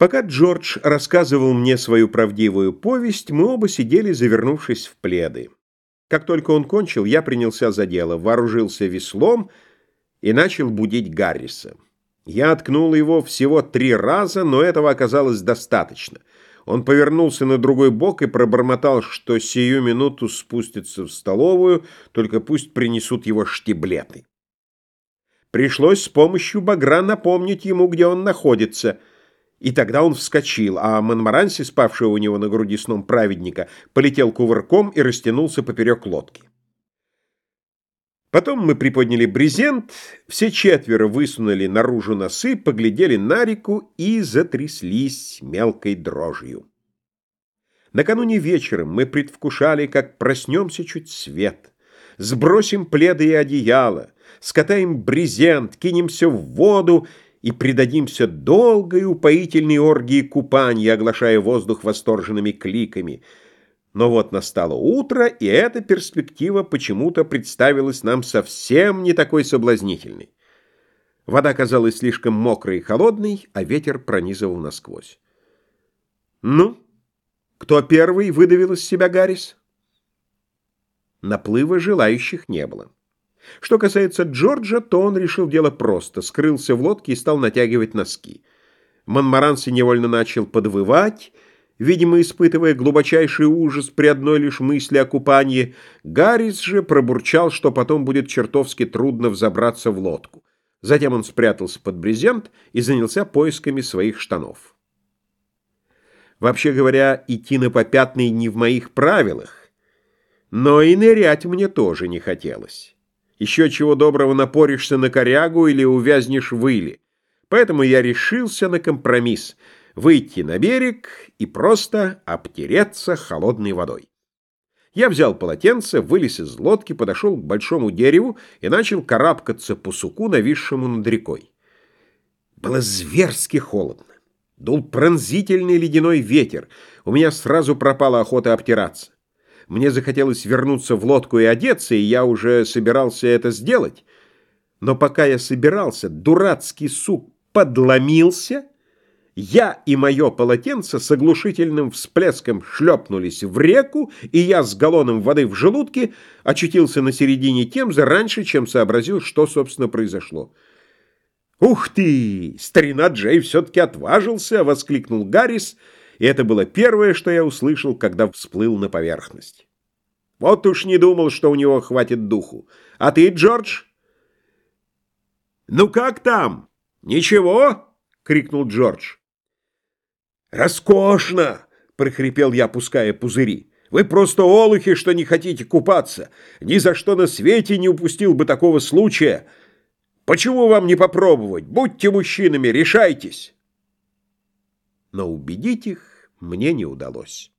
Пока Джордж рассказывал мне свою правдивую повесть, мы оба сидели, завернувшись в пледы. Как только он кончил, я принялся за дело, вооружился веслом и начал будить Гарриса. Я откнул его всего три раза, но этого оказалось достаточно. Он повернулся на другой бок и пробормотал, что сию минуту спустится в столовую, только пусть принесут его штиблеты. Пришлось с помощью багра напомнить ему, где он находится — и тогда он вскочил, а Монмаранси, спавший у него на груди сном праведника, полетел кувырком и растянулся поперек лодки. Потом мы приподняли брезент, все четверо высунули наружу носы, поглядели на реку и затряслись мелкой дрожью. Накануне вечером мы предвкушали, как проснемся чуть свет, сбросим пледы и одеяло, скатаем брезент, кинемся в воду и предадимся долгой упоительной оргии купания, оглашая воздух восторженными кликами. Но вот настало утро, и эта перспектива почему-то представилась нам совсем не такой соблазнительной. Вода казалась слишком мокрой и холодной, а ветер пронизывал насквозь. «Ну, кто первый выдавил из себя Гаррис?» Наплыва желающих не было. Что касается Джорджа, то он решил дело просто, скрылся в лодке и стал натягивать носки. Монмаранси невольно начал подвывать, видимо, испытывая глубочайший ужас при одной лишь мысли о купании. Гаррис же пробурчал, что потом будет чертовски трудно взобраться в лодку. Затем он спрятался под брезент и занялся поисками своих штанов. Вообще говоря, идти на попятный не в моих правилах, но и нырять мне тоже не хотелось. Еще чего доброго напоришься на корягу или увязнешь в иле. Поэтому я решился на компромисс — выйти на берег и просто обтереться холодной водой. Я взял полотенце, вылез из лодки, подошел к большому дереву и начал карабкаться по суку, нависшему над рекой. Было зверски холодно. Дул пронзительный ледяной ветер. У меня сразу пропала охота обтираться. Мне захотелось вернуться в лодку и одеться, и я уже собирался это сделать. Но пока я собирался, дурацкий сук подломился, я и мое полотенце с оглушительным всплеском шлепнулись в реку, и я с галлоном воды в желудке очутился на середине Темзы раньше, чем сообразил, что, собственно, произошло. «Ух ты! Старина Джей все-таки отважился!» — воскликнул Гаррис — и это было первое, что я услышал, когда всплыл на поверхность. Вот уж не думал, что у него хватит духу. А ты, Джордж? «Ну как там? Ничего?» — крикнул Джордж. «Роскошно!» — прохрипел я, пуская пузыри. «Вы просто олухи, что не хотите купаться. Ни за что на свете не упустил бы такого случая. Почему вам не попробовать? Будьте мужчинами, решайтесь!» Но убедить их мне не удалось.